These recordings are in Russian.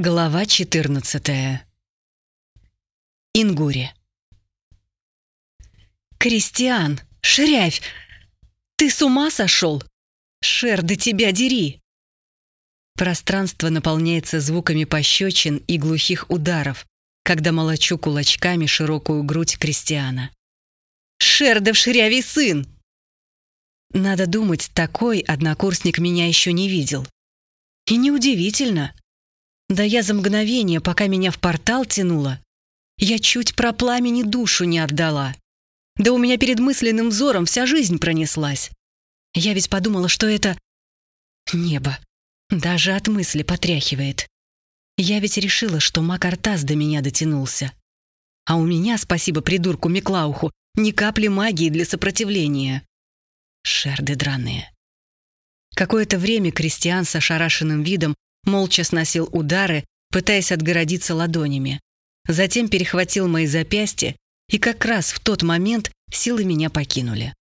Глава 14. Ингури. «Кристиан, шрявь! Ты с ума сошел? Шер, да тебя дери!» Пространство наполняется звуками пощечин и глухих ударов, когда молочу кулачками широкую грудь Кристиана. «Шер, да в шрявий сын!» Надо думать, такой однокурсник меня еще не видел. И неудивительно. Да я за мгновение, пока меня в портал тянуло, я чуть про пламени душу не отдала. Да у меня перед мысленным взором вся жизнь пронеслась. Я ведь подумала, что это... Небо. Даже от мысли потряхивает. Я ведь решила, что Макартас до меня дотянулся. А у меня, спасибо придурку Миклауху, ни капли магии для сопротивления. Шерды драные. Какое-то время Кристиан с ошарашенным видом молча сносил удары, пытаясь отгородиться ладонями. Затем перехватил мои запястья, и как раз в тот момент силы меня покинули.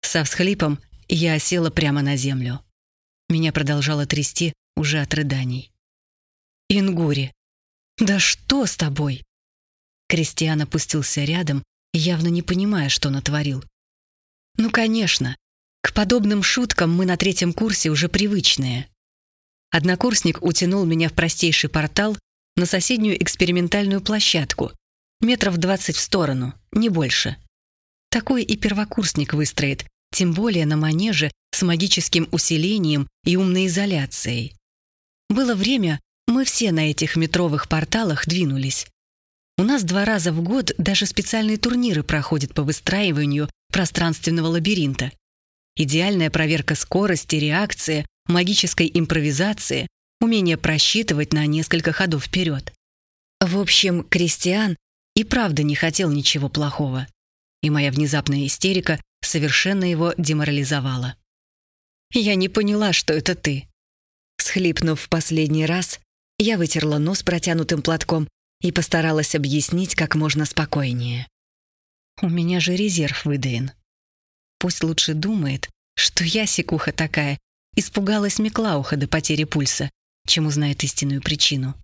Со всхлипом я осела прямо на землю. Меня продолжало трясти уже от рыданий. «Ингури, да что с тобой?» Кристиан опустился рядом, явно не понимая, что натворил. «Ну, конечно, к подобным шуткам мы на третьем курсе уже привычные. Однокурсник утянул меня в простейший портал на соседнюю экспериментальную площадку, метров двадцать в сторону, не больше. Такой и первокурсник выстроит, тем более на манеже с магическим усилением и умной изоляцией. Было время, мы все на этих метровых порталах двинулись. У нас два раза в год даже специальные турниры проходят по выстраиванию пространственного лабиринта. Идеальная проверка скорости, реакции, магической импровизации, умение просчитывать на несколько ходов вперед. В общем, Кристиан и правда не хотел ничего плохого. И моя внезапная истерика совершенно его деморализовала. «Я не поняла, что это ты». Схлипнув в последний раз, я вытерла нос протянутым платком и постаралась объяснить как можно спокойнее. «У меня же резерв выдаен. Пусть лучше думает, что я, секуха такая, испугалась Миклауха до потери пульса, чем узнает истинную причину.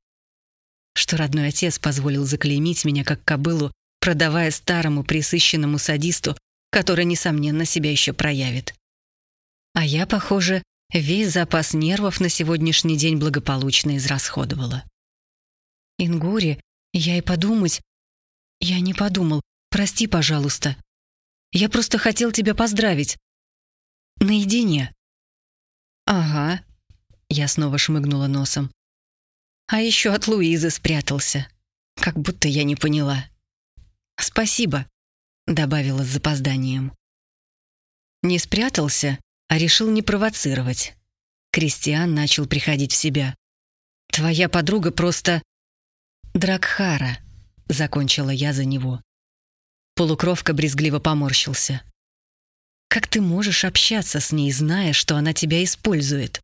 Что родной отец позволил заклеймить меня как кобылу, продавая старому присыщенному садисту, который, несомненно, себя еще проявит. А я, похоже, весь запас нервов на сегодняшний день благополучно израсходовала. Ингури, я и подумать... Я не подумал. Прости, пожалуйста. Я просто хотел тебя поздравить. Наедине». «Ага», — я снова шмыгнула носом. «А еще от Луизы спрятался. Как будто я не поняла». «Спасибо», — добавила с запозданием. Не спрятался, а решил не провоцировать. Кристиан начал приходить в себя. «Твоя подруга просто...» «Дракхара», — закончила я за него. Полукровка брезгливо поморщился. «Как ты можешь общаться с ней, зная, что она тебя использует?»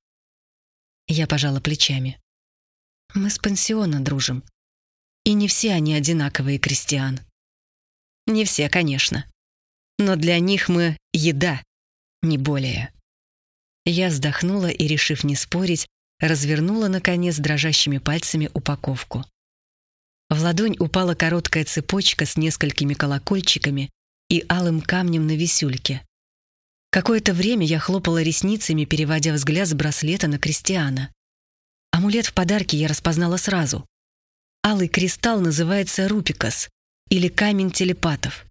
Я пожала плечами. «Мы с пансиона дружим. И не все они одинаковые, Кристиан. Не все, конечно. Но для них мы еда, не более». Я вздохнула и, решив не спорить, развернула, наконец, дрожащими пальцами упаковку. В ладонь упала короткая цепочка с несколькими колокольчиками и алым камнем на висюльке. Какое-то время я хлопала ресницами, переводя взгляд с браслета на Кристиана. Амулет в подарке я распознала сразу. Алый кристалл называется рупикас или камень телепатов.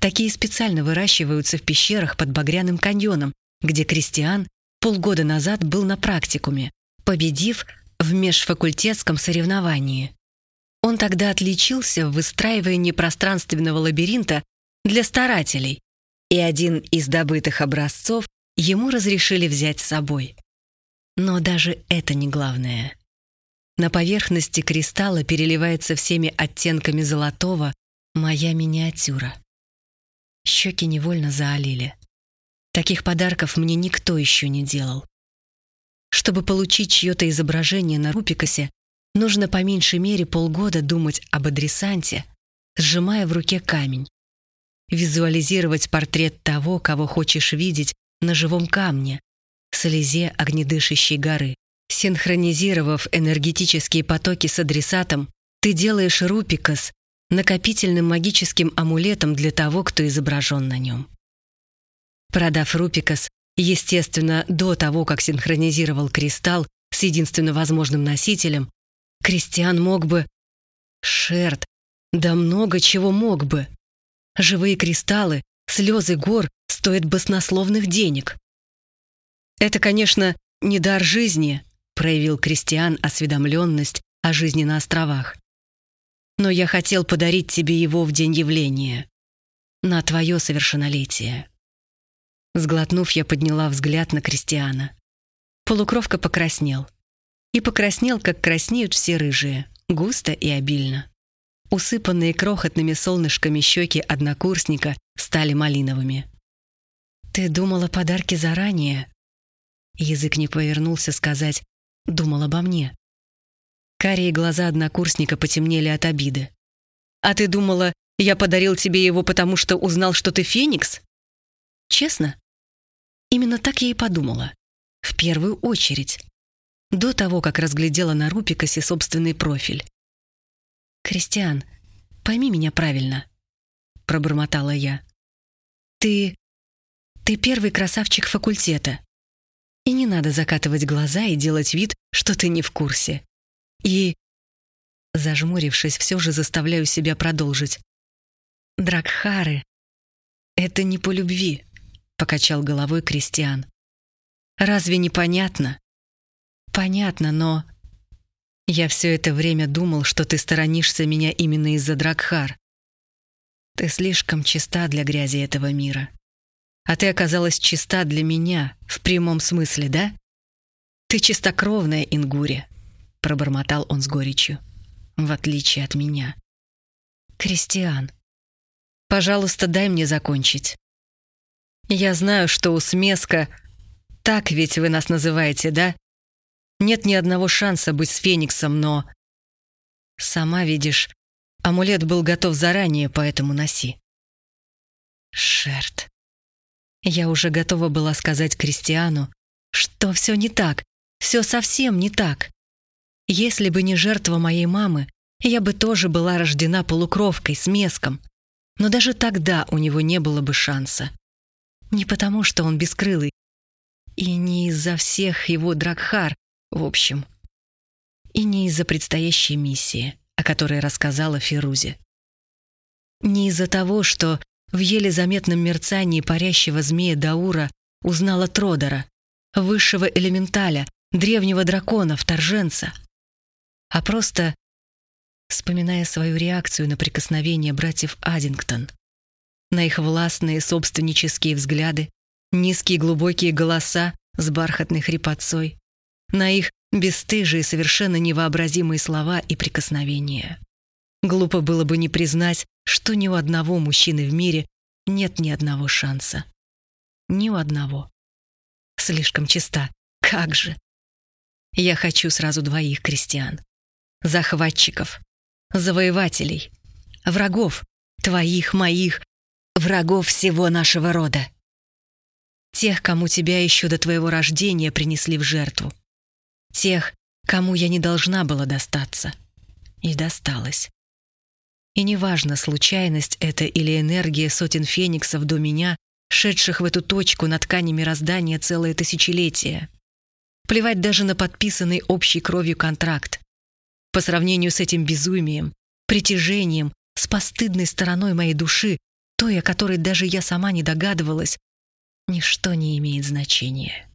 Такие специально выращиваются в пещерах под Багряным каньоном, где Кристиан полгода назад был на практикуме, победив в межфакультетском соревновании. Он тогда отличился в выстраивании пространственного лабиринта для старателей, и один из добытых образцов ему разрешили взять с собой. Но даже это не главное. На поверхности кристалла переливается всеми оттенками золотого моя миниатюра. Щеки невольно заолели. Таких подарков мне никто еще не делал. Чтобы получить чье-то изображение на Рупикасе, Нужно по меньшей мере полгода думать об адресанте, сжимая в руке камень. Визуализировать портрет того, кого хочешь видеть на живом камне, слезе огнедышащей горы. Синхронизировав энергетические потоки с адресатом, ты делаешь Рупикас накопительным магическим амулетом для того, кто изображен на нем. Продав Рупикас, естественно, до того, как синхронизировал кристалл с единственно возможным носителем, Кристиан мог бы... Шерт, да много чего мог бы. Живые кристаллы, слезы гор стоят баснословных денег. Это, конечно, не дар жизни, проявил Кристиан осведомленность о жизни на островах. Но я хотел подарить тебе его в день явления, на твое совершеннолетие. Сглотнув, я подняла взгляд на Кристиана. Полукровка покраснел. И покраснел, как краснеют все рыжие, густо и обильно. Усыпанные крохотными солнышками щеки однокурсника стали малиновыми. «Ты думала подарки заранее?» Язык не повернулся сказать «думал обо мне». Карие глаза однокурсника потемнели от обиды. «А ты думала, я подарил тебе его, потому что узнал, что ты феникс?» «Честно?» Именно так я и подумала. В первую очередь. До того, как разглядела на Рупикасе собственный профиль. «Кристиан, пойми меня правильно», — пробормотала я. «Ты... ты первый красавчик факультета. И не надо закатывать глаза и делать вид, что ты не в курсе. И...» Зажмурившись, все же заставляю себя продолжить. «Дракхары — это не по любви», — покачал головой Кристиан. «Разве не понятно?» «Понятно, но...» Я все это время думал, что ты сторонишься меня именно из-за Дракхар. Ты слишком чиста для грязи этого мира. А ты оказалась чиста для меня, в прямом смысле, да? Ты чистокровная, Ингури, пробормотал он с горечью. В отличие от меня. Кристиан, пожалуйста, дай мне закончить. Я знаю, что у смеска... Так ведь вы нас называете, да? Нет ни одного шанса быть с Фениксом, но... Сама видишь, амулет был готов заранее, поэтому носи. Шерт. Я уже готова была сказать Кристиану, что все не так, все совсем не так. Если бы не жертва моей мамы, я бы тоже была рождена полукровкой с меском. Но даже тогда у него не было бы шанса. Не потому, что он бескрылый, и не из-за всех его дракхар, в общем. И не из-за предстоящей миссии, о которой рассказала Фирузе. Не из-за того, что в еле заметном мерцании парящего змея Даура узнала Тродора, высшего элементаля, древнего дракона, вторженца. А просто вспоминая свою реакцию на прикосновение братьев Аддингтон, на их властные собственнические взгляды, низкие глубокие голоса с бархатной хрипотцой, на их бесстыжие, совершенно невообразимые слова и прикосновения. Глупо было бы не признать, что ни у одного мужчины в мире нет ни одного шанса. Ни у одного. Слишком чиста. Как же? Я хочу сразу двоих крестьян. Захватчиков. Завоевателей. Врагов. Твоих, моих. Врагов всего нашего рода. Тех, кому тебя еще до твоего рождения принесли в жертву. Тех, кому я не должна была достаться. И досталась. И неважно, случайность это или энергия сотен фениксов до меня, шедших в эту точку на ткани мироздания целое тысячелетие. Плевать даже на подписанный общей кровью контракт. По сравнению с этим безумием, притяжением, с постыдной стороной моей души, той, о которой даже я сама не догадывалась, ничто не имеет значения.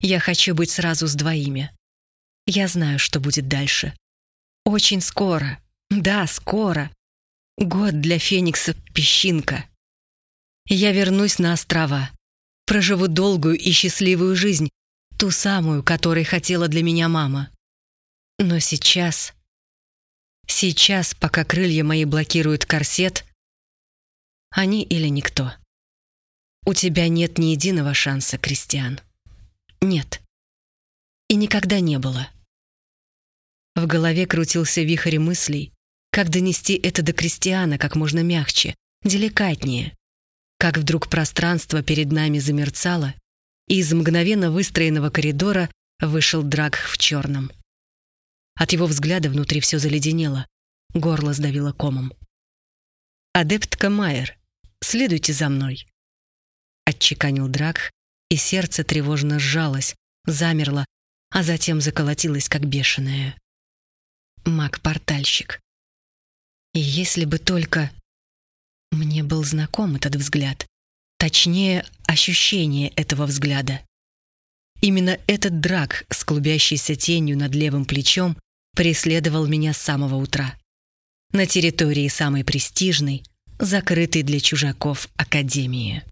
Я хочу быть сразу с двоими. Я знаю, что будет дальше. Очень скоро. Да, скоро. Год для Феникса — песчинка. Я вернусь на острова. Проживу долгую и счастливую жизнь, ту самую, которой хотела для меня мама. Но сейчас... Сейчас, пока крылья мои блокируют корсет, они или никто. У тебя нет ни единого шанса, Кристиан. Нет. И никогда не было. В голове крутился вихрь мыслей, как донести это до крестьяна как можно мягче, деликатнее. Как вдруг пространство перед нами замерцало, и из мгновенно выстроенного коридора вышел Драгх в черном. От его взгляда внутри все заледенело, горло сдавило комом. «Адептка Майер, следуйте за мной», — отчеканил Драгх, и сердце тревожно сжалось, замерло, а затем заколотилось, как бешеное. Маг-портальщик. И если бы только... Мне был знаком этот взгляд. Точнее, ощущение этого взгляда. Именно этот драк с клубящейся тенью над левым плечом преследовал меня с самого утра. На территории самой престижной, закрытой для чужаков Академии.